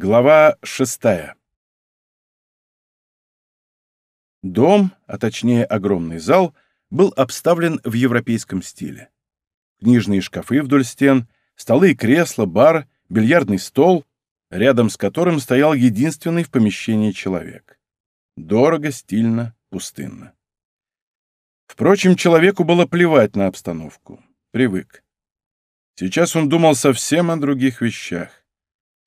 Глава шестая. Дом, а точнее огромный зал, был обставлен в европейском стиле. Книжные шкафы вдоль стен, столы и кресла, бар, бильярдный стол, рядом с которым стоял единственный в помещении человек. Дорого, стильно, пустынно. Впрочем, человеку было плевать на обстановку. Привык. Сейчас он думал совсем о других вещах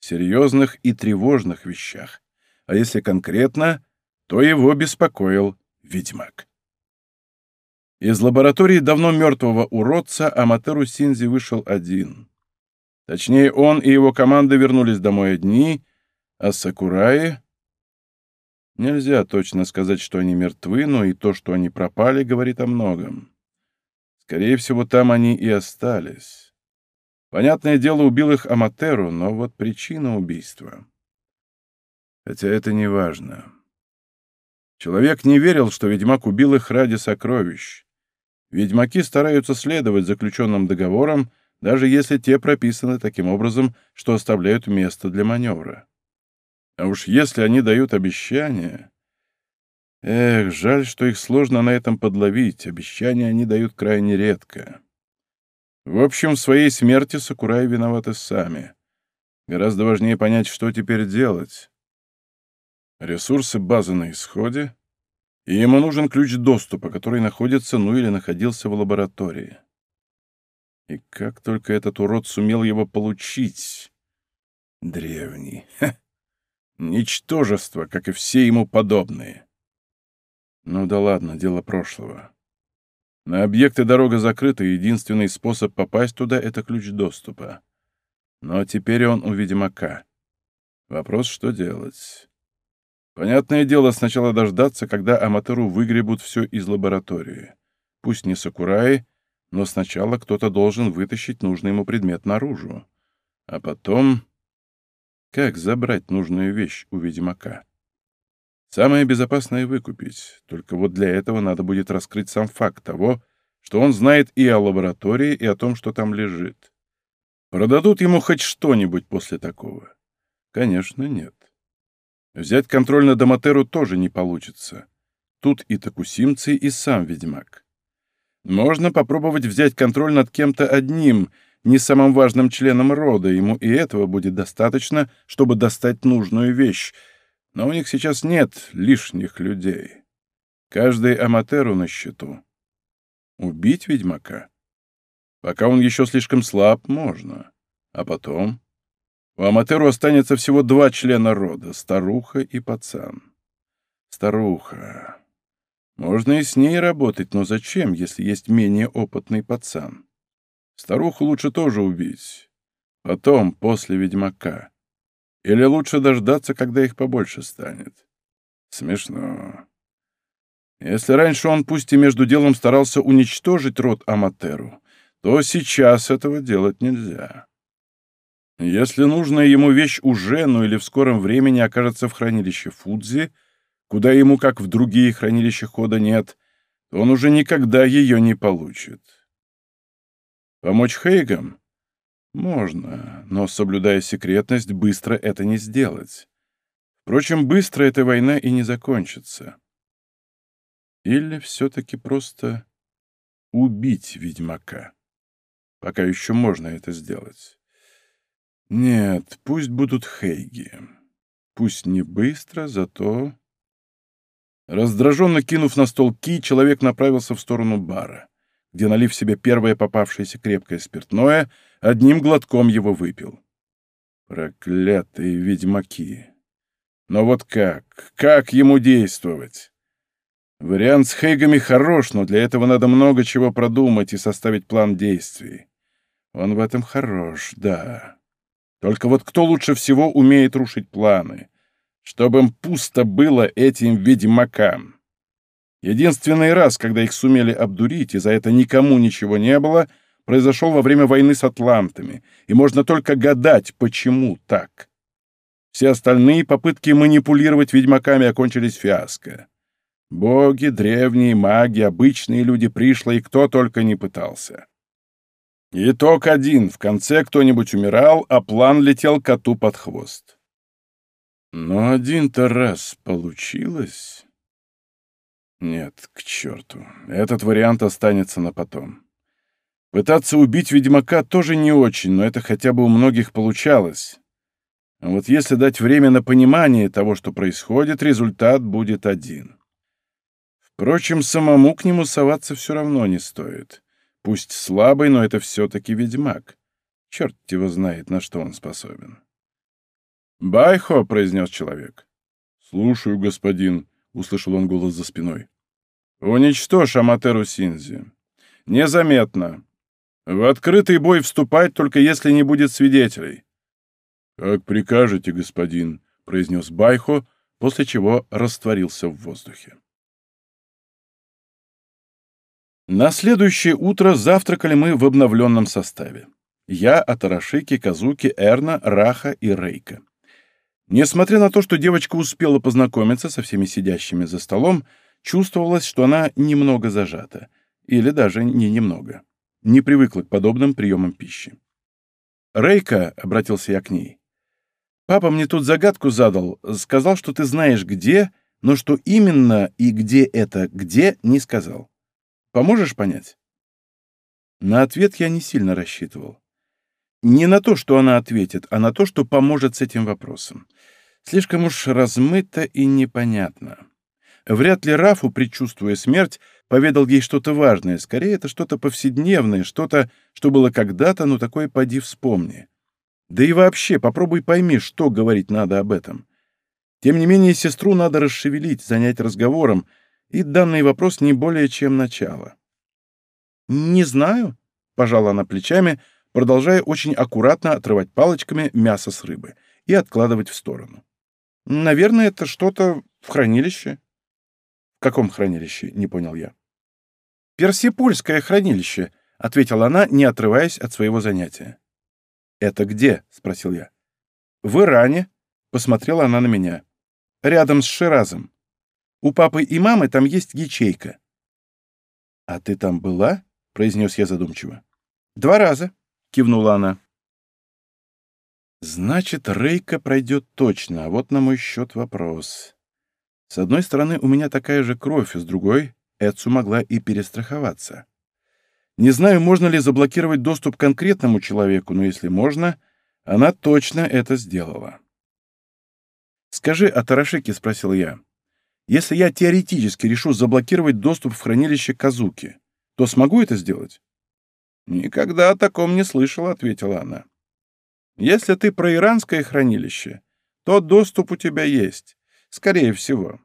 серьезных и тревожных вещах, а если конкретно, то его беспокоил ведьмак. Из лаборатории давно мертвого уродца Аматеру Синзи вышел один. Точнее, он и его команда вернулись домой одни, а Сакураи... Нельзя точно сказать, что они мертвы, но и то, что они пропали, говорит о многом. Скорее всего, там они и остались. Понятное дело, убил их Аматеру, но вот причина убийства. Хотя это не важно. Человек не верил, что ведьмак убил их ради сокровищ. Ведьмаки стараются следовать заключенным договорам, даже если те прописаны таким образом, что оставляют место для маневра. А уж если они дают обещания... Эх, жаль, что их сложно на этом подловить, обещания они дают крайне редко. В общем, в своей смерти Сакураи виноваты сами. Гораздо важнее понять, что теперь делать. Ресурсы базы на исходе, и ему нужен ключ доступа, который находится, ну или находился в лаборатории. И как только этот урод сумел его получить? Древний. Ха! Ничтожество, как и все ему подобные. Ну да ладно, дело прошлого. На объекты дорога закрыта, и единственный способ попасть туда — это ключ доступа. Но теперь он у ведьмака. Вопрос, что делать? Понятное дело, сначала дождаться, когда Аматеру выгребут все из лаборатории. Пусть не Сакураи, но сначала кто-то должен вытащить нужный ему предмет наружу. А потом... Как забрать нужную вещь у ведьмака? Самое безопасное — выкупить. Только вот для этого надо будет раскрыть сам факт того, что он знает и о лаборатории, и о том, что там лежит. Продадут ему хоть что-нибудь после такого? Конечно, нет. Взять контроль над Аматеру тоже не получится. Тут и Такусимцы, и сам ведьмак. Можно попробовать взять контроль над кем-то одним, не самым важным членом рода, ему и этого будет достаточно, чтобы достать нужную вещь — но у них сейчас нет лишних людей. Каждый аматеру на счету. Убить ведьмака? Пока он еще слишком слаб, можно. А потом? У аматеру останется всего два члена рода — старуха и пацан. Старуха. Можно и с ней работать, но зачем, если есть менее опытный пацан? Старуху лучше тоже убить. Потом, после ведьмака. Или лучше дождаться, когда их побольше станет? Смешно. Если раньше он пусть и между делом старался уничтожить род Аматеру, то сейчас этого делать нельзя. Если нужная ему вещь уже, ну или в скором времени окажется в хранилище Фудзи, куда ему, как в другие хранилища, хода нет, то он уже никогда ее не получит. Помочь Хейгам? Можно, но, соблюдая секретность, быстро это не сделать. Впрочем, быстро эта война и не закончится. Или все-таки просто убить ведьмака. Пока еще можно это сделать. Нет, пусть будут Хейги. Пусть не быстро, зато... Раздраженно кинув на стол ки, человек направился в сторону бара где, налив себе первое попавшееся крепкое спиртное, одним глотком его выпил. Проклятые ведьмаки! Но вот как? Как ему действовать? Вариант с Хейгами хорош, но для этого надо много чего продумать и составить план действий. Он в этом хорош, да. Только вот кто лучше всего умеет рушить планы? Чтобы им пусто было этим ведьмакам. Единственный раз, когда их сумели обдурить, и за это никому ничего не было, произошел во время войны с атлантами, и можно только гадать, почему так. Все остальные попытки манипулировать ведьмаками окончились фиаско. Боги, древние, маги, обычные люди, пришлые, кто только не пытался. Итог один. В конце кто-нибудь умирал, а план летел коту под хвост. Но один-то раз получилось. Нет, к черту. Этот вариант останется на потом. Пытаться убить ведьмака тоже не очень, но это хотя бы у многих получалось. А вот если дать время на понимание того, что происходит, результат будет один. Впрочем, самому к нему соваться все равно не стоит. Пусть слабый, но это все-таки ведьмак. Черт его знает, на что он способен. «Байхо!» — произнес человек. «Слушаю, господин», — услышал он голос за спиной. «Уничтожь Аматеру Синзи. Незаметно. В открытый бой вступать, только если не будет свидетелей». «Как прикажете, господин», — произнес Байхо, после чего растворился в воздухе. На следующее утро завтракали мы в обновленном составе. Я, Атарашики, Казуки, Эрна, Раха и Рейка. Несмотря на то, что девочка успела познакомиться со всеми сидящими за столом, чувствовалось, что она немного зажата. Или даже не немного. Не привыкла к подобным приемам пищи. «Рейка», — обратился я к ней, — «папа мне тут загадку задал. Сказал, что ты знаешь где, но что именно и где это «где» не сказал. Поможешь понять?» На ответ я не сильно рассчитывал. Не на то, что она ответит, а на то, что поможет с этим вопросом. Слишком уж размыто и непонятно. Вряд ли Рафу, предчувствуя смерть, поведал ей что-то важное. Скорее, это что-то повседневное, что-то, что было когда-то, но такое поди вспомни. Да и вообще, попробуй пойми, что говорить надо об этом. Тем не менее, сестру надо расшевелить, занять разговором, и данный вопрос не более чем начало. «Не знаю», — пожала она плечами, продолжая очень аккуратно отрывать палочками мясо с рыбы и откладывать в сторону. «Наверное, это что-то в хранилище». «В каком хранилище?» — не понял я. «Персипульское хранилище», — ответила она, не отрываясь от своего занятия. «Это где?» — спросил я. «В Иране», — посмотрела она на меня. «Рядом с Ширазом. У папы и мамы там есть ячейка». «А ты там была?» — произнес я задумчиво. «Два раза», — кивнула она. «Значит, Рейка пройдет точно, а вот на мой счет вопрос. С одной стороны, у меня такая же кровь, с другой — Эдсу могла и перестраховаться. Не знаю, можно ли заблокировать доступ к конкретному человеку, но если можно, она точно это сделала. «Скажи, а Тарашеки?» — спросил я. «Если я теоретически решу заблокировать доступ в хранилище Казуки, то смогу это сделать?» «Никогда о таком не слышала», — ответила она. «Если ты про иранское хранилище, то доступ у тебя есть, скорее всего.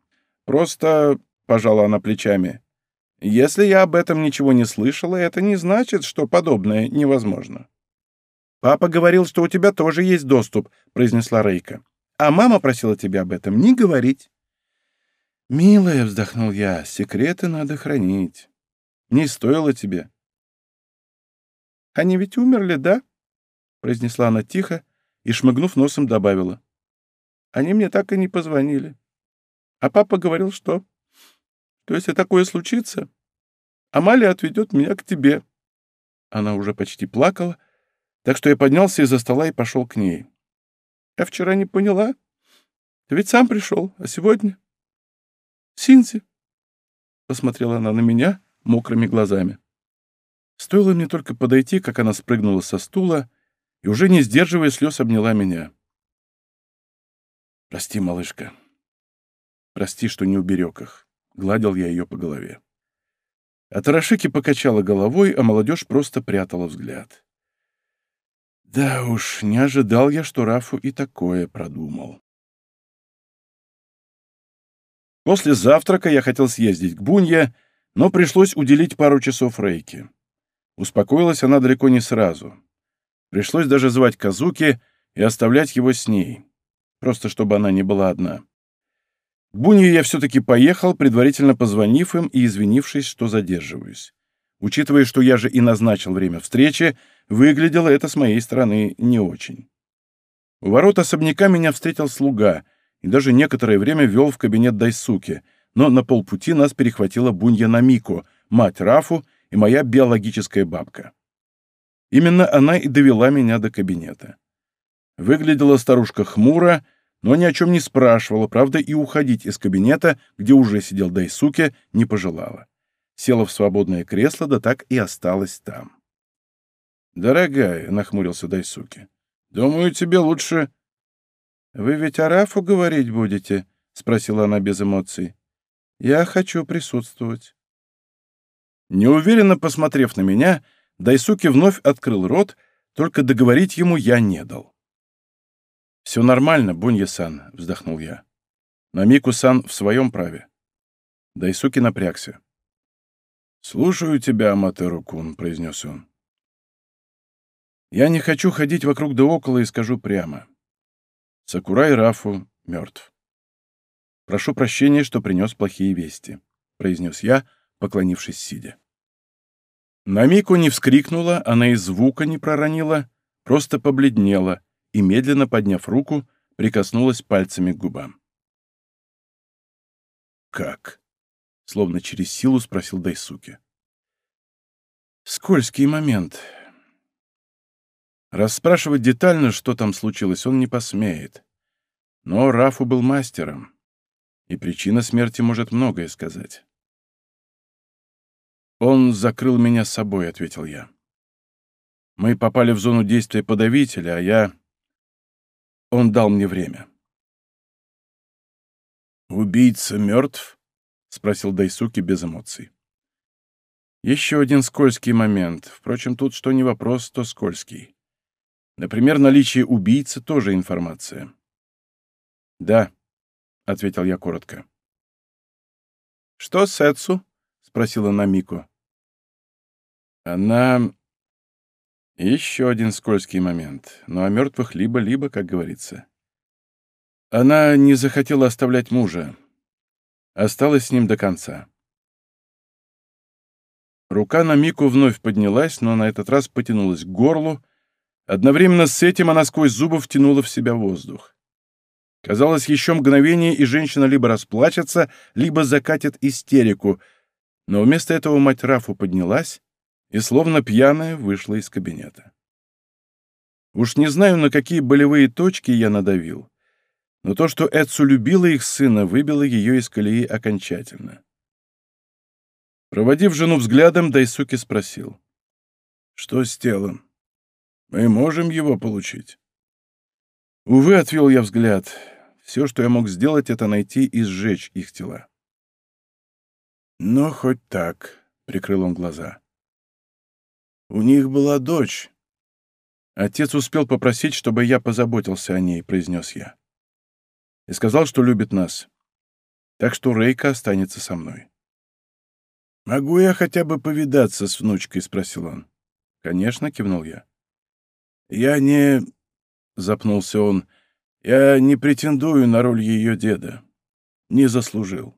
Просто, — пожала она плечами, — если я об этом ничего не слышала, это не значит, что подобное невозможно». «Папа говорил, что у тебя тоже есть доступ», — произнесла Рейка. «А мама просила тебя об этом не говорить». «Милая», — вздохнул я, — «секреты надо хранить. Не стоило тебе». Они ведь умерли, да?» — произнесла она тихо и, шмыгнув носом, добавила. «Они мне так и не позвонили. А папа говорил, что... что если такое случится, Амалия отведет меня к тебе». Она уже почти плакала, так что я поднялся из-за стола и пошел к ней. «Я вчера не поняла. Ты ведь сам пришел, а сегодня...» «Синзи», — посмотрела она на меня мокрыми глазами. Стоило мне только подойти, как она спрыгнула со стула и, уже не сдерживая слез, обняла меня. «Прости, малышка. Прости, что не уберег их», — гладил я ее по голове. А Тарашики покачала головой, а молодежь просто прятала взгляд. Да уж, не ожидал я, что Рафу и такое продумал. После завтрака я хотел съездить к Бунье, но пришлось уделить пару часов Рейке. Успокоилась она далеко не сразу. Пришлось даже звать Казуки и оставлять его с ней, просто чтобы она не была одна. К Бунью я все-таки поехал, предварительно позвонив им и извинившись, что задерживаюсь. Учитывая, что я же и назначил время встречи, выглядело это с моей стороны не очень. У ворот особняка меня встретил слуга и даже некоторое время вел в кабинет Дайсуки, но на полпути нас перехватила Бунья Намико, мать Рафу, и моя биологическая бабка. Именно она и довела меня до кабинета. Выглядела старушка хмуро, но ни о чем не спрашивала, правда, и уходить из кабинета, где уже сидел Дайсуке, не пожелала. Села в свободное кресло, да так и осталась там. «Дорогая», — нахмурился Дайсуке, — «думаю, тебе лучше...» «Вы ведь Арафу говорить будете?» — спросила она без эмоций. «Я хочу присутствовать». Неуверенно посмотрев на меня, Дайсуки вновь открыл рот, только договорить ему я не дал. «Все нормально, Бунья-сан», — вздохнул я. «Намику-сан в своем праве». Дайсуки напрягся. «Слушаю тебя, Аматеру-кун», — произнес он. «Я не хочу ходить вокруг да около и скажу прямо. Сакурай Рафу мертв. Прошу прощения, что принес плохие вести», — произнес я, поклонившись сидя. Намику не вскрикнула, она и звука не проронила, просто побледнела и, медленно подняв руку, прикоснулась пальцами к губам. «Как?» — словно через силу спросил Дайсуки. «Скользкий момент. Расспрашивать детально, что там случилось, он не посмеет. Но Рафу был мастером, и причина смерти может многое сказать. «Он закрыл меня собой», — ответил я. «Мы попали в зону действия подавителя, а я...» Он дал мне время. «Убийца мертв?» — спросил Дайсуки без эмоций. Еще один скользкий момент. Впрочем, тут что не вопрос, то скользкий. Например, наличие убийцы — тоже информация. «Да», — ответил я коротко. «Что с Эцу?» спросила Намико. Она... Еще один скользкий момент, но о мертвых либо-либо, как говорится. Она не захотела оставлять мужа. Осталась с ним до конца. Рука Намико вновь поднялась, но на этот раз потянулась к горлу. Одновременно с этим она сквозь зубы втянула в себя воздух. Казалось, еще мгновение, и женщина либо расплачется, либо закатит истерику — но вместо этого мать Рафу поднялась и, словно пьяная, вышла из кабинета. Уж не знаю, на какие болевые точки я надавил, но то, что Эдсу любила их сына, выбило ее из колеи окончательно. Проводив жену взглядом, Дайсуки спросил. «Что с телом? Мы можем его получить?» Увы, отвел я взгляд. Все, что я мог сделать, это найти и сжечь их тела. «Ну, хоть так», — прикрыл он глаза. «У них была дочь». «Отец успел попросить, чтобы я позаботился о ней», — произнес я. «И сказал, что любит нас. Так что Рейка останется со мной». «Могу я хотя бы повидаться с внучкой?» — спросил он. «Конечно», — кивнул я. «Я не...» — запнулся он. «Я не претендую на роль ее деда. Не заслужил.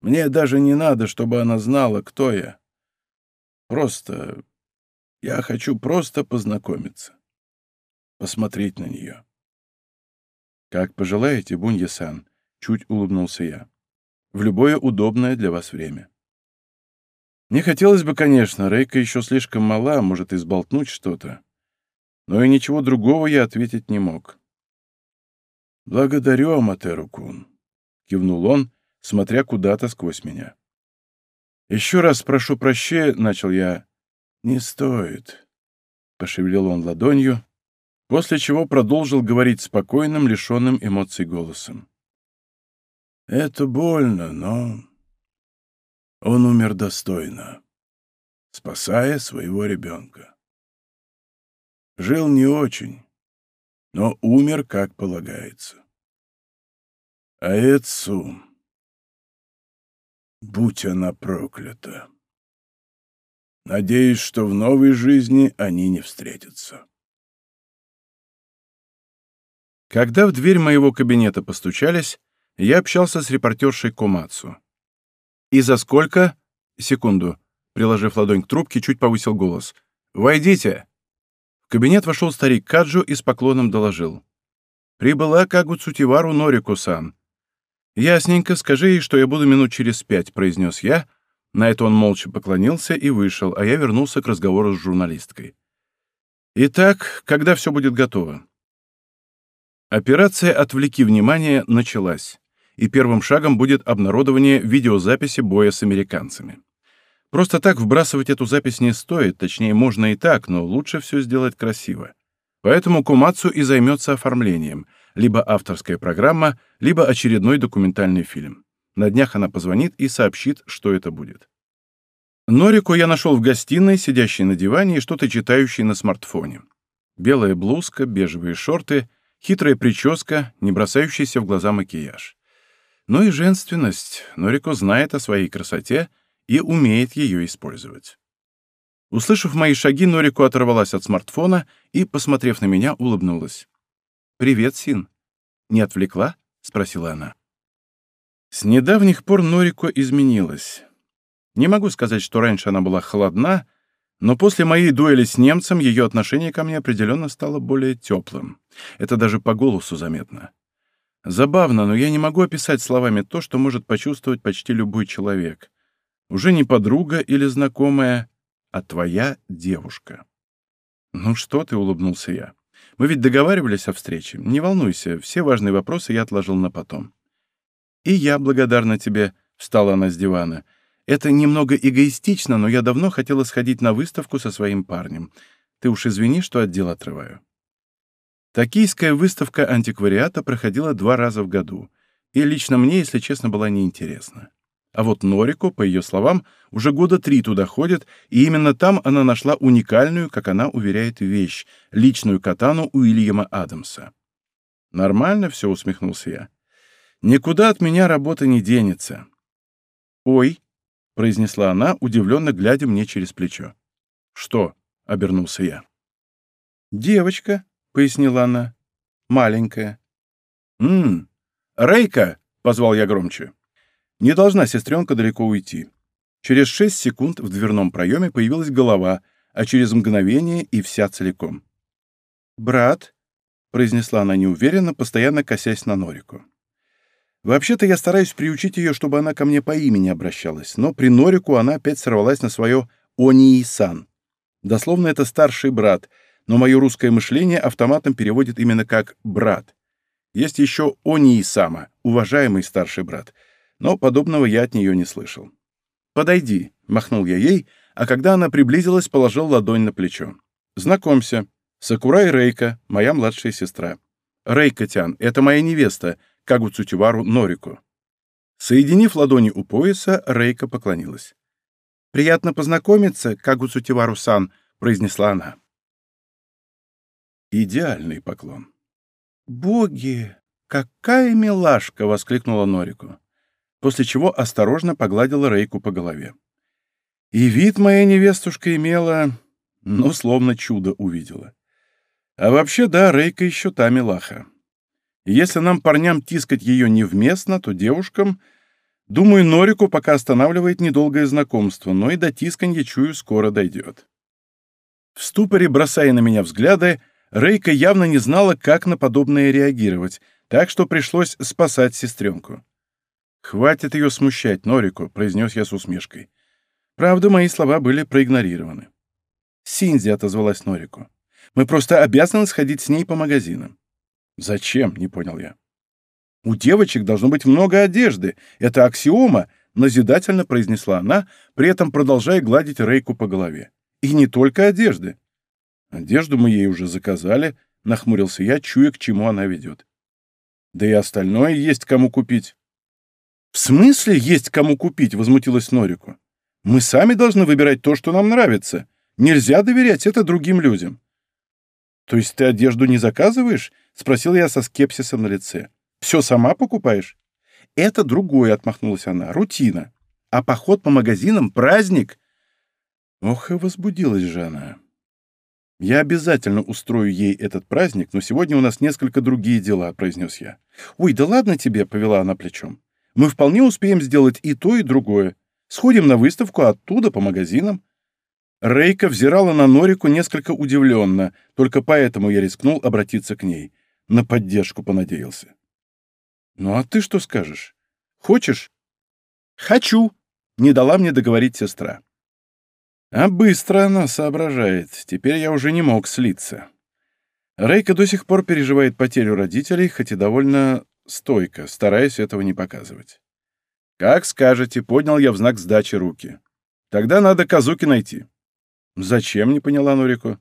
Мне даже не надо, чтобы она знала, кто я. Просто... Я хочу просто познакомиться. Посмотреть на нее. «Как пожелаете, Бунья-сан», — чуть улыбнулся я. «В любое удобное для вас время». Не хотелось бы, конечно, Рейка еще слишком мала, может изболтнуть что-то. Но и ничего другого я ответить не мог. «Благодарю, Аматеру-кун», — кивнул он, смотря куда-то сквозь меня. «Еще раз прошу прощения», — начал я. «Не стоит», — пошевелил он ладонью, после чего продолжил говорить спокойным, лишенным эмоций голосом. «Это больно, но он умер достойно, спасая своего ребенка. Жил не очень, но умер, как полагается. А Эцу...» Будь она проклята. Надеюсь, что в новой жизни они не встретятся. Когда в дверь моего кабинета постучались, я общался с репортершей Комацу. «И за сколько?» «Секунду». Приложив ладонь к трубке, чуть повысил голос. «Войдите!» В кабинет вошел старик Каджу и с поклоном доложил. «Прибыла Кагу Цутивару Норику-сан. «Ясненько, скажи ей, что я буду минут через пять», — произнес я. На это он молча поклонился и вышел, а я вернулся к разговору с журналисткой. «Итак, когда все будет готово?» Операция «Отвлеки внимание» началась, и первым шагом будет обнародование видеозаписи боя с американцами. Просто так вбрасывать эту запись не стоит, точнее, можно и так, но лучше все сделать красиво. Поэтому Кумацу и займется оформлением, либо авторская программа, либо очередной документальный фильм. На днях она позвонит и сообщит, что это будет. Норику я нашел в гостиной, сидящей на диване и что-то читающей на смартфоне. Белая блузка, бежевые шорты, хитрая прическа, не бросающийся в глаза макияж. Ну и женственность. Норико знает о своей красоте и умеет ее использовать. Услышав мои шаги, Норико оторвалась от смартфона и, посмотрев на меня, улыбнулась. «Привет, Син. Не отвлекла?» — спросила она. С недавних пор Норико изменилась. Не могу сказать, что раньше она была холодна, но после моей дуэли с немцем ее отношение ко мне определенно стало более теплым. Это даже по голосу заметно. Забавно, но я не могу описать словами то, что может почувствовать почти любой человек. Уже не подруга или знакомая, а твоя девушка. «Ну что ты?» — улыбнулся я. «Мы ведь договаривались о встрече. Не волнуйся, все важные вопросы я отложил на потом». «И я благодарна тебе», — встала она с дивана. Это немного эгоистично, но я давно хотела сходить на выставку со своим парнем. Ты уж извини, что отдел отрываю. Токийская выставка антиквариата проходила два раза в году, и лично мне, если честно, была неинтересна. А вот Норико, по ее словам, уже года три туда ходит, и именно там она нашла уникальную, как она уверяет, вещь — личную катану Уильяма Адамса. «Нормально все», — усмехнулся я. «Никуда от меня работа не денется». «Ой», — произнесла она, удивленно глядя мне через плечо. «Что?» — обернулся я. «Девочка», — пояснила она, — «маленькая». «М-м, Рейка!» — позвал я громче. Не должна сестренка далеко уйти. Через шесть секунд в дверном проеме появилась голова, а через мгновение и вся целиком. «Брат», — произнесла она неуверенно, постоянно косясь на Норику. Вообще-то я стараюсь приучить ее, чтобы она ко мне по имени обращалась, но при Норику она опять сорвалась на свое «Онии-сан». Дословно это старший брат, но мое русское мышление автоматом переводит именно как «брат». Есть еще Онии-сама, уважаемый старший брат, но подобного я от нее не слышал. «Подойди», — махнул я ей, а когда она приблизилась, положил ладонь на плечо. «Знакомься, Сакурай Рейка, моя младшая сестра. Рейка-тян, это моя невеста, Кагуцутивару Норику. Соединив ладони у пояса, Рейка поклонилась. «Приятно познакомиться, Кагуцутивару-сан», — произнесла она. Идеальный поклон. «Боги, какая милашка!» — воскликнула Норику, после чего осторожно погладила Рейку по голове. И вид моя невестушка имела, ну, словно чудо увидела. А вообще, да, Рейка еще та милаха. И если нам, парням, тискать ее невместно, то девушкам... Думаю, Норику пока останавливает недолгое знакомство, но и до тисканья, чую, скоро дойдет. В ступоре, бросая на меня взгляды, Рейка явно не знала, как на подобное реагировать, так что пришлось спасать сестренку. «Хватит ее смущать, Норику», — произнес я с усмешкой. Правда, мои слова были проигнорированы. «Синзи», — отозвалась Норику. «Мы просто обязаны сходить с ней по магазинам». «Зачем?» — не понял я. «У девочек должно быть много одежды. Это аксиома», — назидательно произнесла она, при этом продолжая гладить Рейку по голове. «И не только одежды». «Одежду мы ей уже заказали», — нахмурился я, чуя, к чему она ведет. «Да и остальное есть кому купить». «В смысле есть кому купить?» — возмутилась Норику. «Мы сами должны выбирать то, что нам нравится. Нельзя доверять это другим людям». «То есть ты одежду не заказываешь?» — спросил я со скепсисом на лице. «Все сама покупаешь?» «Это другое», — отмахнулась она, — «рутина. А поход по магазинам — праздник». Ох, и возбудилась же она. «Я обязательно устрою ей этот праздник, но сегодня у нас несколько другие дела», — произнес я. «Ой, да ладно тебе», — повела она плечом. «Мы вполне успеем сделать и то, и другое. Сходим на выставку, оттуда по магазинам. Рейка взирала на Норику несколько удивленно, только поэтому я рискнул обратиться к ней. На поддержку понадеялся. «Ну а ты что скажешь? Хочешь?» «Хочу!» — не дала мне договорить сестра. А быстро она соображает. Теперь я уже не мог слиться. Рейка до сих пор переживает потерю родителей, хоть и довольно стойко, стараясь этого не показывать. «Как скажете», — поднял я в знак сдачи руки. «Тогда надо Казуки найти». «Зачем?» — не поняла Норику.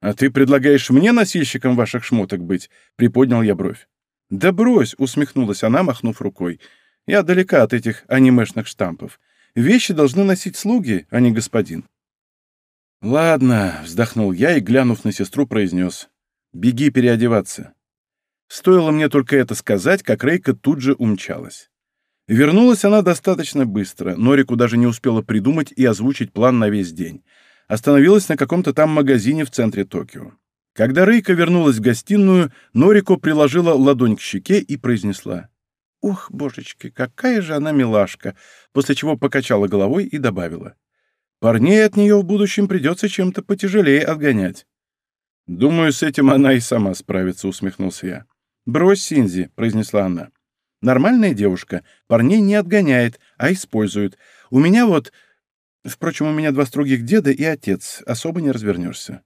«А ты предлагаешь мне носильщиком ваших шмоток быть?» — приподнял я бровь. «Да брось!» — усмехнулась она, махнув рукой. «Я далека от этих анимешных штампов. Вещи должны носить слуги, а не господин». «Ладно», — вздохнул я и, глянув на сестру, произнес. «Беги переодеваться». Стоило мне только это сказать, как Рейка тут же умчалась. Вернулась она достаточно быстро, Норику даже не успела придумать и озвучить план на весь день. Остановилась на каком-то там магазине в центре Токио. Когда Рейка вернулась в гостиную, Норико приложила ладонь к щеке и произнесла. «Ух, божечки, какая же она милашка!» После чего покачала головой и добавила. «Парней от нее в будущем придется чем-то потяжелее отгонять». «Думаю, с этим она и сама справится», — усмехнулся я. «Брось, Синзи», — произнесла она. «Нормальная девушка. Парней не отгоняет, а использует. У меня вот... Впрочем, у меня два строгих деда и отец. Особо не развернешься».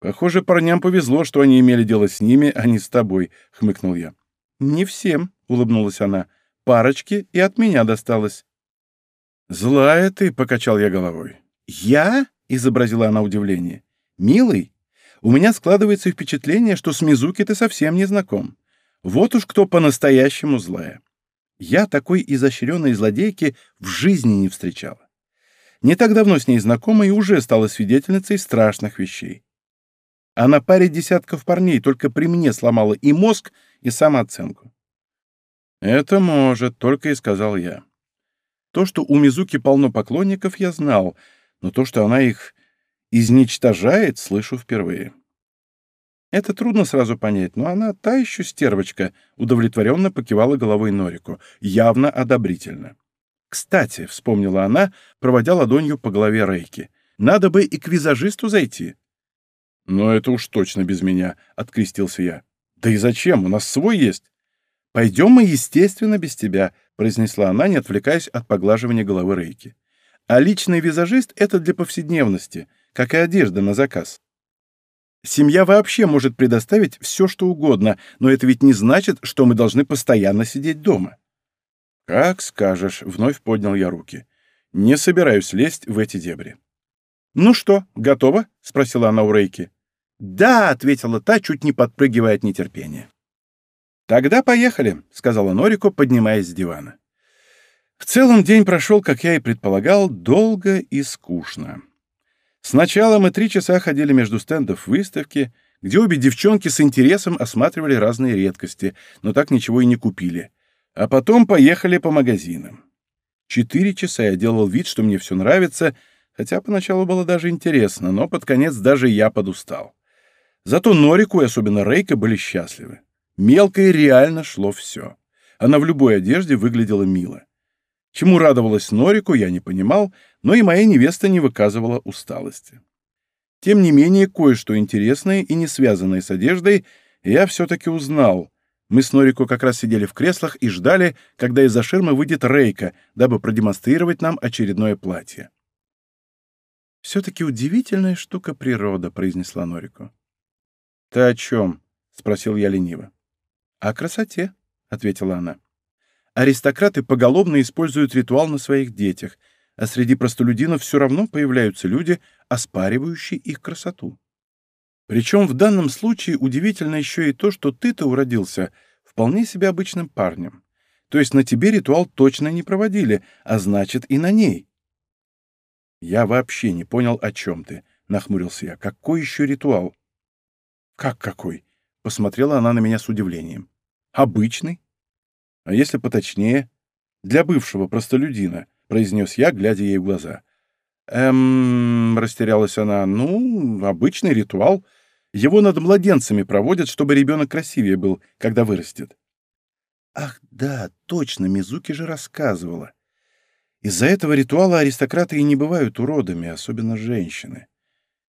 «Похоже, парням повезло, что они имели дело с ними, а не с тобой», — хмыкнул я. «Не всем», — улыбнулась она. «Парочке и от меня досталось». «Злая ты», — покачал я головой. «Я?» — изобразила она удивление. «Милый, у меня складывается впечатление, что с Мизуки ты совсем не знаком. Вот уж кто по-настоящему злая. Я такой изощренной злодейки в жизни не встречала. Не так давно с ней знакома и уже стала свидетельницей страшных вещей. А на паре десятков парней только при мне сломала и мозг, и самооценку. «Это может», — только и сказал я. То, что у Мизуки полно поклонников, я знал, но то, что она их изничтожает, слышу впервые. Это трудно сразу понять, но она та еще стервочка, удовлетворенно покивала головой Норику, явно одобрительно. «Кстати», — вспомнила она, проводя ладонью по голове Рейки, — «надо бы и к визажисту зайти». «Но это уж точно без меня», — открестился я. «Да и зачем? У нас свой есть». «Пойдем мы, естественно, без тебя», — произнесла она, не отвлекаясь от поглаживания головы Рейки. «А личный визажист — это для повседневности как и одежда на заказ. Семья вообще может предоставить все, что угодно, но это ведь не значит, что мы должны постоянно сидеть дома. «Как скажешь», — вновь поднял я руки. «Не собираюсь лезть в эти дебри». «Ну что, готова?» — спросила она у Рейки. «Да», — ответила та, чуть не подпрыгивая от нетерпения. «Тогда поехали», — сказала Норико, поднимаясь с дивана. В целом день прошел, как я и предполагал, долго и скучно. Сначала мы три часа ходили между стендов выставки, где обе девчонки с интересом осматривали разные редкости, но так ничего и не купили. А потом поехали по магазинам. Четыре часа я делал вид, что мне все нравится, хотя поначалу было даже интересно, но под конец даже я подустал. Зато Норику и особенно Рейка были счастливы. Мелкой реально шло все. Она в любой одежде выглядела мило. Чему радовалась Норику, я не понимал, но и моя невеста не выказывала усталости. Тем не менее, кое-что интересное и не связанное с одеждой я все-таки узнал. Мы с Норико как раз сидели в креслах и ждали, когда из-за ширмы выйдет Рейка, дабы продемонстрировать нам очередное платье. «Все-таки удивительная штука природа», — произнесла Норико. «Ты о чем?» — спросил я лениво. «О красоте», — ответила она. Аристократы поголовно используют ритуал на своих детях, а среди простолюдинов все равно появляются люди, оспаривающие их красоту. Причем в данном случае удивительно еще и то, что ты-то уродился вполне себе обычным парнем. То есть на тебе ритуал точно не проводили, а значит и на ней. Я вообще не понял, о чем ты, — нахмурился я. Какой еще ритуал? Как какой? — посмотрела она на меня с удивлением. Обычный. А если поточнее? Для бывшего простолюдина, произнес я, глядя ей в глаза. Эм, растерялась она. Ну, обычный ритуал. Его над младенцами проводят, чтобы ребенок красивее был, когда вырастет. Ах, да, точно, Мизуки же рассказывала. Из-за этого ритуала аристократы и не бывают уродами, особенно женщины.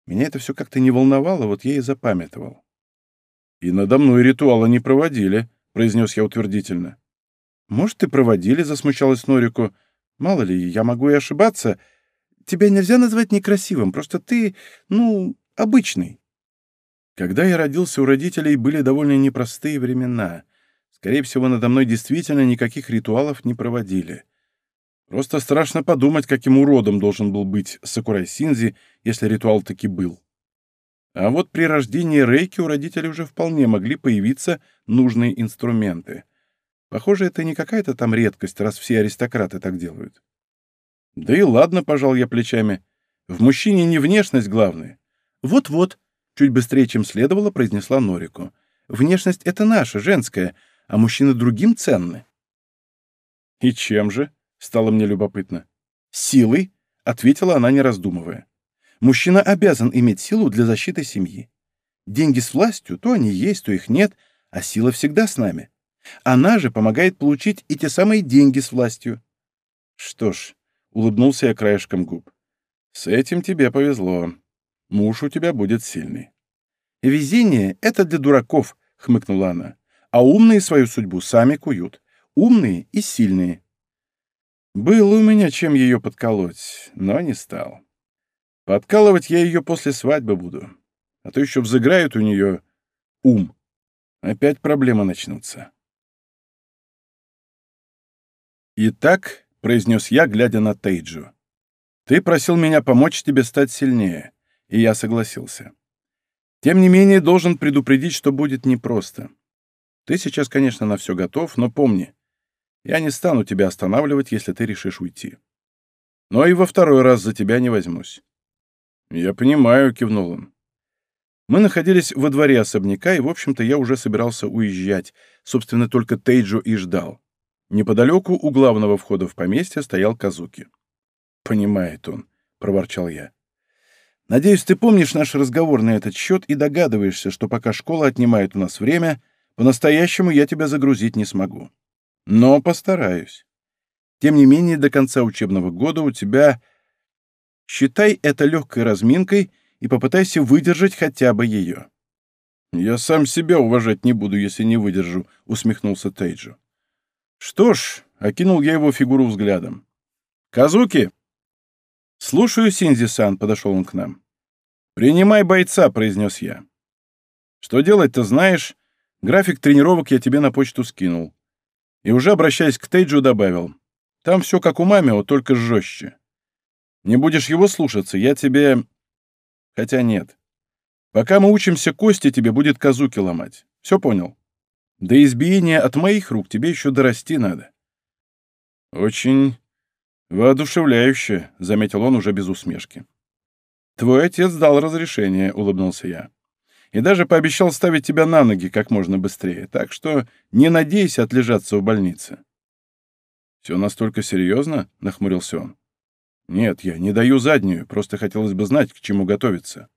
Меня это все как-то не волновало, вот я и запамятовал. «И надо мной ритуала не проводили», — произнес я утвердительно. «Может, и проводили», — засмущалась Норику. «Мало ли, я могу и ошибаться. Тебя нельзя назвать некрасивым, просто ты, ну, обычный». Когда я родился, у родителей были довольно непростые времена. Скорее всего, надо мной действительно никаких ритуалов не проводили. Просто страшно подумать, каким уродом должен был быть Сакурай Синзи, если ритуал таки был. А вот при рождении Рейки у родителей уже вполне могли появиться нужные инструменты. Похоже, это не какая-то там редкость, раз все аристократы так делают. Да и ладно, пожал я плечами. В мужчине не внешность главное. Вот-вот, чуть быстрее, чем следовало, произнесла Норику. Внешность — это наша, женская, а мужчины другим ценны. И чем же? Стало мне любопытно. Силой, ответила она, не раздумывая. Мужчина обязан иметь силу для защиты семьи. Деньги с властью, то они есть, то их нет, а сила всегда с нами. Она же помогает получить и те самые деньги с властью. Что ж, улыбнулся я краешком губ. С этим тебе повезло. Муж у тебя будет сильный. Везение — это для дураков, хмыкнула она. А умные свою судьбу сами куют. Умные и сильные. Было у меня чем ее подколоть, но не стал. Подкалывать я ее после свадьбы буду. А то еще взыграют у нее ум. Опять проблемы начнутся. «Итак», — произнес я, глядя на Тейджу, — «ты просил меня помочь тебе стать сильнее, и я согласился. Тем не менее, должен предупредить, что будет непросто. Ты сейчас, конечно, на все готов, но помни, я не стану тебя останавливать, если ты решишь уйти. Но и во второй раз за тебя не возьмусь». «Я понимаю», — кивнул он. Мы находились во дворе особняка, и, в общем-то, я уже собирался уезжать. Собственно, только Тейджо и ждал. Неподалеку у главного входа в поместье стоял Казуки. «Понимает он», — проворчал я. «Надеюсь, ты помнишь наш разговор на этот счет и догадываешься, что пока школа отнимает у нас время, по-настоящему я тебя загрузить не смогу. Но постараюсь. Тем не менее, до конца учебного года у тебя... Считай это легкой разминкой и попытайся выдержать хотя бы ее». «Я сам себя уважать не буду, если не выдержу», — усмехнулся Тейджо. Что ж, окинул я его фигуру взглядом. «Казуки!» «Слушаю, Синзи-сан», — подошел он к нам. «Принимай бойца», — произнес я. «Что делать-то знаешь? График тренировок я тебе на почту скинул». И уже обращаясь к Тейджу, добавил. «Там все как у Мамио, только жестче. Не будешь его слушаться, я тебе... Хотя нет. Пока мы учимся кости, тебе будет Казуки ломать. Все понял?» До избиения от моих рук тебе еще дорасти надо. Очень воодушевляюще, — заметил он уже без усмешки. Твой отец дал разрешение, — улыбнулся я. И даже пообещал ставить тебя на ноги как можно быстрее, так что не надейся отлежаться в больнице. «Все настолько серьезно?» — нахмурился он. «Нет, я не даю заднюю, просто хотелось бы знать, к чему готовиться».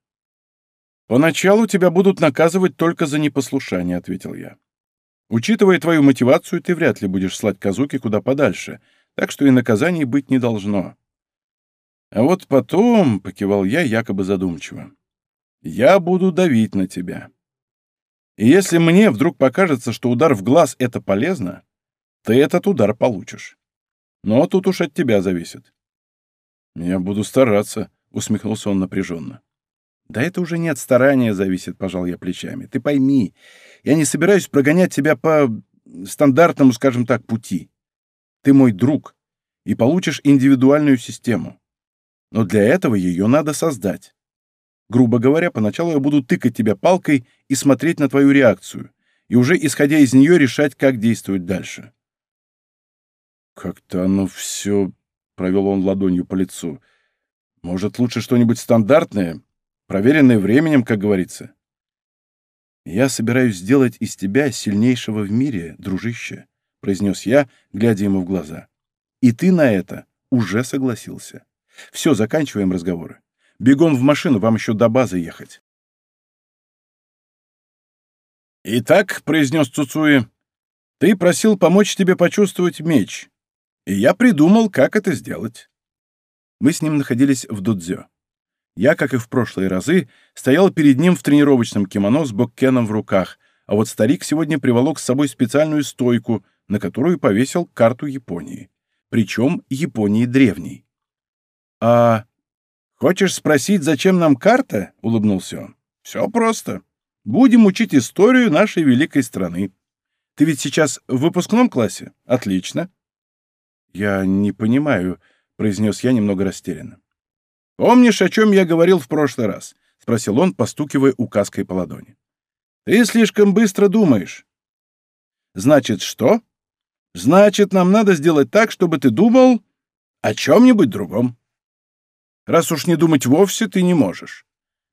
«Поначалу тебя будут наказывать только за непослушание», — ответил я. Учитывая твою мотивацию, ты вряд ли будешь слать Казуки куда подальше, так что и наказаний быть не должно. А вот потом, — покивал я якобы задумчиво, — я буду давить на тебя. И если мне вдруг покажется, что удар в глаз — это полезно, ты этот удар получишь. Но тут уж от тебя зависит. Я буду стараться, — усмехнулся он напряженно. Да это уже не от старания зависит, — пожал я плечами. Ты пойми, я не собираюсь прогонять тебя по стандартному, скажем так, пути. Ты мой друг и получишь индивидуальную систему. Но для этого ее надо создать. Грубо говоря, поначалу я буду тыкать тебя палкой и смотреть на твою реакцию, и уже исходя из нее решать, как действовать дальше. «Как-то оно все...» — провел он ладонью по лицу. «Может, лучше что-нибудь стандартное, проверенное временем, как говорится?» «Я собираюсь сделать из тебя сильнейшего в мире, дружище», — произнес я, глядя ему в глаза. «И ты на это уже согласился. Все, заканчиваем разговоры. Бегом в машину, вам еще до базы ехать». «Итак», — произнес Цуцуи, — «ты просил помочь тебе почувствовать меч, и я придумал, как это сделать». Мы с ним находились в Дудзё. Я, как и в прошлые разы, стоял перед ним в тренировочном кимоно с боккеном в руках, а вот старик сегодня приволок с собой специальную стойку, на которую повесил карту Японии. Причем Японии древней. «А хочешь спросить, зачем нам карта?» — улыбнулся он. «Все просто. Будем учить историю нашей великой страны. Ты ведь сейчас в выпускном классе? Отлично. Я не понимаю, произнес я немного растерянно. Помнишь, о чем я говорил в прошлый раз? спросил он, постукивая указкой по ладони. Ты слишком быстро думаешь. Значит, что? Значит, нам надо сделать так, чтобы ты думал о чем-нибудь другом. Раз уж не думать вовсе ты не можешь.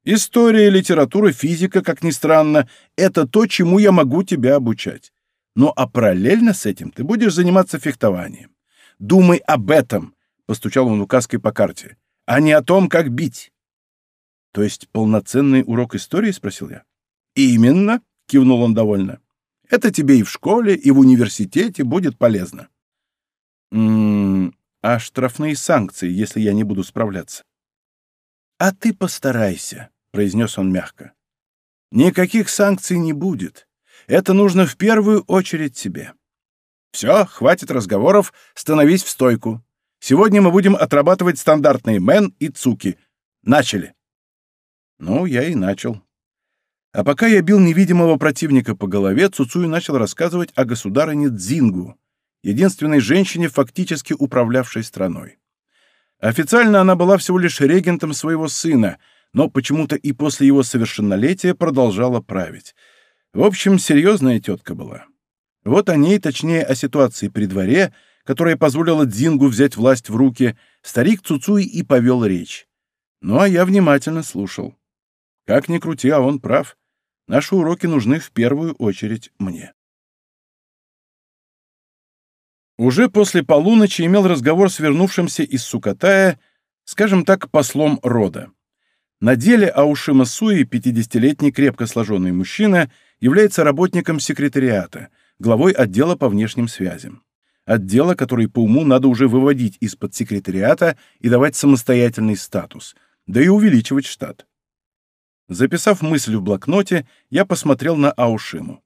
История, литература, физика, как ни странно, это то, чему я могу тебя обучать. Ну а параллельно с этим ты будешь заниматься фехтованием. Думай об этом, — постучал он указкой по карте, — а не о том, как бить. То есть полноценный урок истории, — спросил я. Именно, — кивнул он довольно. Это тебе и в школе, и в университете будет полезно. М -м, а штрафные санкции, если я не буду справляться? А ты постарайся произнес он мягко. «Никаких санкций не будет. Это нужно в первую очередь тебе. Все, хватит разговоров, становись в стойку. Сегодня мы будем отрабатывать стандартные мен и цуки. Начали!» Ну, я и начал. А пока я бил невидимого противника по голове, Цуцуй начал рассказывать о государыне Дзингу, единственной женщине, фактически управлявшей страной. Официально она была всего лишь регентом своего сына — но почему-то и после его совершеннолетия продолжала править. В общем, серьезная тетка была. Вот о ней, точнее, о ситуации при дворе, которая позволила Дзингу взять власть в руки, старик Цуцуй и повел речь. Ну, а я внимательно слушал. Как ни крути, а он прав. Наши уроки нужны в первую очередь мне. Уже после полуночи имел разговор с вернувшимся из Сукатая, скажем так, послом рода. На деле Аушима Суи, 50-летний крепко сложенный мужчина, является работником секретариата, главой отдела по внешним связям. Отдела, который по уму надо уже выводить из-под секретариата и давать самостоятельный статус, да и увеличивать штат. Записав мысль в блокноте, я посмотрел на Аушиму.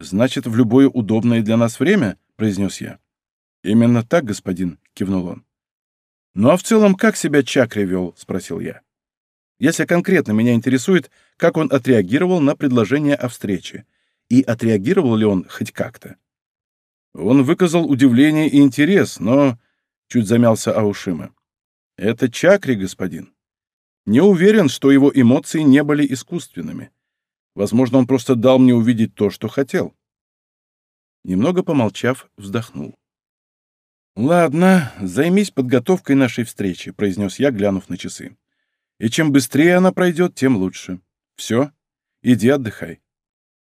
«Значит, в любое удобное для нас время?» — произнес я. «Именно так, господин», — кивнул он. «Ну а в целом как себя Чакри вел?» — спросил я если конкретно меня интересует, как он отреагировал на предложение о встрече, и отреагировал ли он хоть как-то. Он выказал удивление и интерес, но... Чуть замялся Аушима. Это чакри, господин. Не уверен, что его эмоции не были искусственными. Возможно, он просто дал мне увидеть то, что хотел. Немного помолчав, вздохнул. «Ладно, займись подготовкой нашей встречи», — произнес я, глянув на часы и чем быстрее она пройдет, тем лучше. Все, иди отдыхай.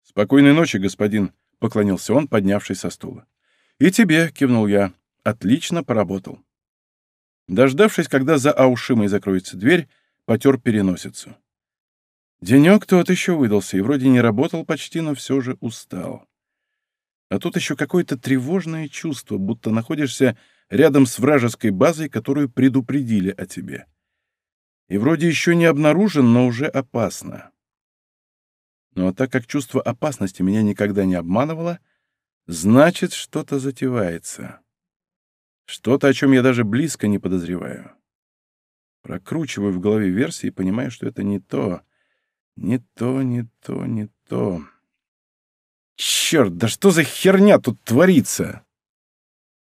Спокойной ночи, господин, — поклонился он, поднявшись со стула. И тебе, — кивнул я, — отлично поработал. Дождавшись, когда за Аушимой закроется дверь, потер переносицу. Денек тот еще выдался, и вроде не работал почти, но все же устал. А тут еще какое-то тревожное чувство, будто находишься рядом с вражеской базой, которую предупредили о тебе. И вроде еще не обнаружен, но уже опасно. Но так как чувство опасности меня никогда не обманывало, значит, что-то затевается. Что-то, о чем я даже близко не подозреваю. Прокручиваю в голове версии и понимаю, что это не то. Не то, не то, не то. Черт, да что за херня тут творится?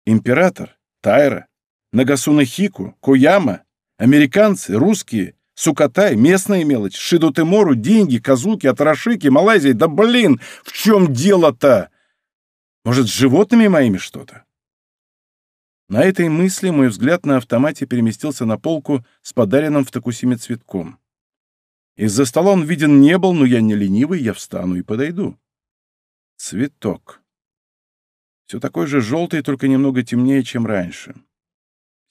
Император, Тайра, Нагасуна Хику, Кояма Американцы, русские, Сукатай, местная мелочь, Шидотемору, деньги, Казуки, Атарашики, Малайзия. Да блин, в чем дело-то? Может, с животными моими что-то? На этой мысли мой взгляд на автомате переместился на полку с подаренным в Токусиме цветком. Из-за стола он виден не был, но я не ленивый, я встану и подойду. Цветок. Все такой же желтый, только немного темнее, чем раньше.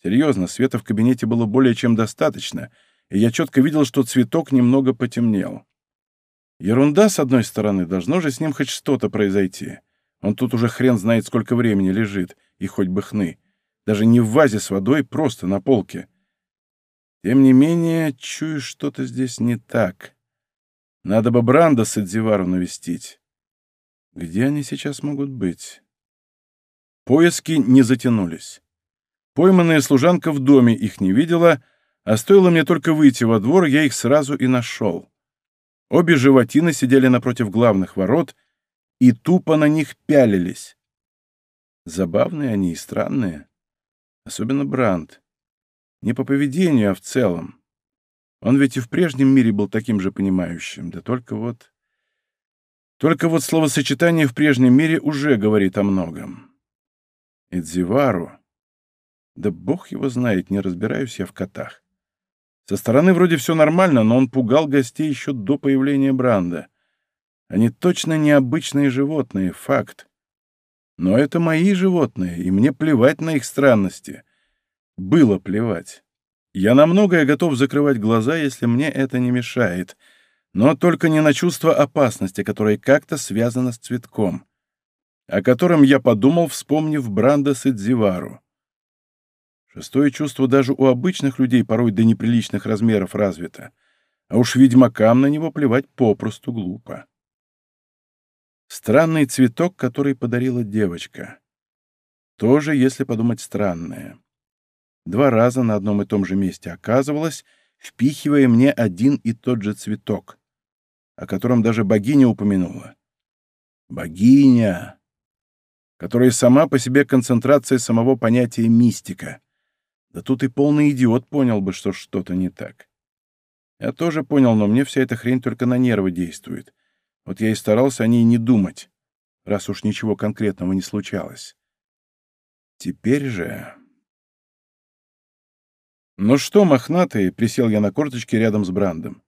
Серьезно, света в кабинете было более чем достаточно, и я четко видел, что цветок немного потемнел. Ерунда, с одной стороны, должно же с ним хоть что-то произойти. Он тут уже хрен знает, сколько времени лежит, и хоть бы хны. Даже не в вазе с водой, просто на полке. Тем не менее, чую, что-то здесь не так. Надо бы Бранда с Эдзивару навестить. Где они сейчас могут быть? Поиски не затянулись. Пойманная служанка в доме их не видела, а стоило мне только выйти во двор, я их сразу и нашел. Обе животины сидели напротив главных ворот и тупо на них пялились. Забавные они и странные. Особенно Бранд. Не по поведению, а в целом. Он ведь и в прежнем мире был таким же понимающим, да только вот... Только вот словосочетание «в прежнем мире» уже говорит о многом. Эдзивару. Да бог его знает, не разбираюсь я в котах. Со стороны вроде все нормально, но он пугал гостей еще до появления Бранда. Они точно необычные животные, факт. Но это мои животные, и мне плевать на их странности. Было плевать. Я на многое готов закрывать глаза, если мне это не мешает, но только не на чувство опасности, которое как-то связано с цветком, о котором я подумал, вспомнив Бранда Сидзивару. Шестое чувство даже у обычных людей порой до неприличных размеров развито, а уж ведьмакам на него плевать попросту глупо. Странный цветок, который подарила девочка. Тоже, если подумать, странное. Два раза на одном и том же месте оказывалась, впихивая мне один и тот же цветок, о котором даже богиня упомянула. Богиня, которая сама по себе концентрация самого понятия мистика. Да тут и полный идиот понял бы, что что-то не так. Я тоже понял, но мне вся эта хрень только на нервы действует. Вот я и старался о ней не думать, раз уж ничего конкретного не случалось. Теперь же... «Ну что, мохнатые?» — присел я на корточке рядом с Брандом.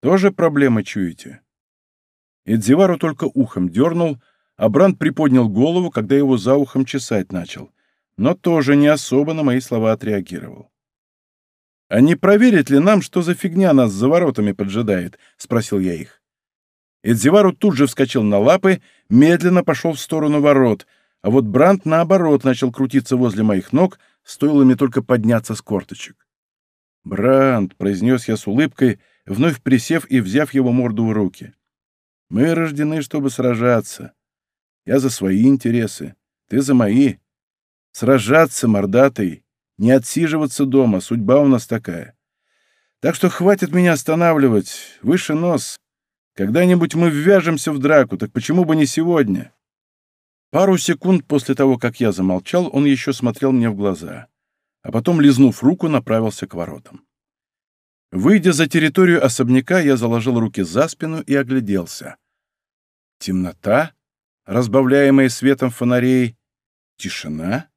«Тоже проблемы чуете?» Эдзивару только ухом дернул, а Бранд приподнял голову, когда его за ухом чесать начал — но тоже не особо на мои слова отреагировал. «А не проверить ли нам, что за фигня нас за воротами поджидает?» — спросил я их. Эдзивару тут же вскочил на лапы, медленно пошел в сторону ворот, а вот Бранд, наоборот, начал крутиться возле моих ног, стоило мне только подняться с корточек. «Бранд», — произнес я с улыбкой, вновь присев и взяв его морду в руки. «Мы рождены, чтобы сражаться. Я за свои интересы, ты за мои. Сражаться, мордатый, не отсиживаться дома, судьба у нас такая. Так что хватит меня останавливать, выше нос. Когда-нибудь мы ввяжемся в драку, так почему бы не сегодня?» Пару секунд после того, как я замолчал, он еще смотрел мне в глаза, а потом, лизнув руку, направился к воротам. Выйдя за территорию особняка, я заложил руки за спину и огляделся. Темнота, разбавляемая светом фонарей, тишина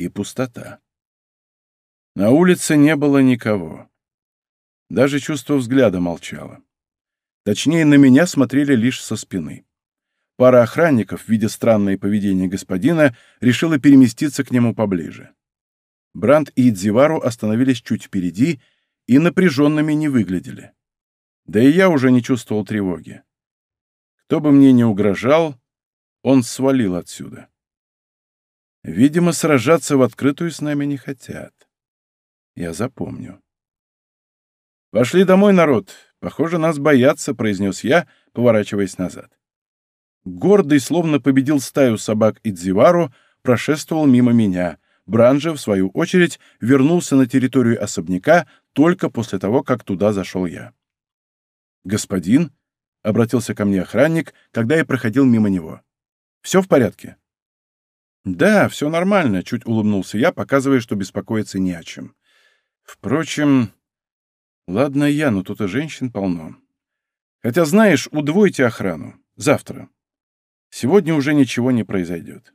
и пустота. На улице не было никого. Даже чувство взгляда молчало. Точнее, на меня смотрели лишь со спины. Пара охранников, видя странное поведение господина, решила переместиться к нему поближе. Бранд и Идзивару остановились чуть впереди и напряженными не выглядели. Да и я уже не чувствовал тревоги. Кто бы мне не угрожал, он свалил отсюда. Видимо, сражаться в открытую с нами не хотят. Я запомню. «Пошли домой, народ. Похоже, нас боятся», — произнес я, поворачиваясь назад. Гордый, словно победил стаю собак Идзивару, прошествовал мимо меня. Бранжа, в свою очередь, вернулся на территорию особняка только после того, как туда зашел я. «Господин?» — обратился ко мне охранник, когда я проходил мимо него. «Все в порядке?» «Да, все нормально», — чуть улыбнулся я, показывая, что беспокоиться не о чем. «Впрочем, ладно я, но тут и женщин полно. Хотя, знаешь, удвойте охрану. Завтра. Сегодня уже ничего не произойдет».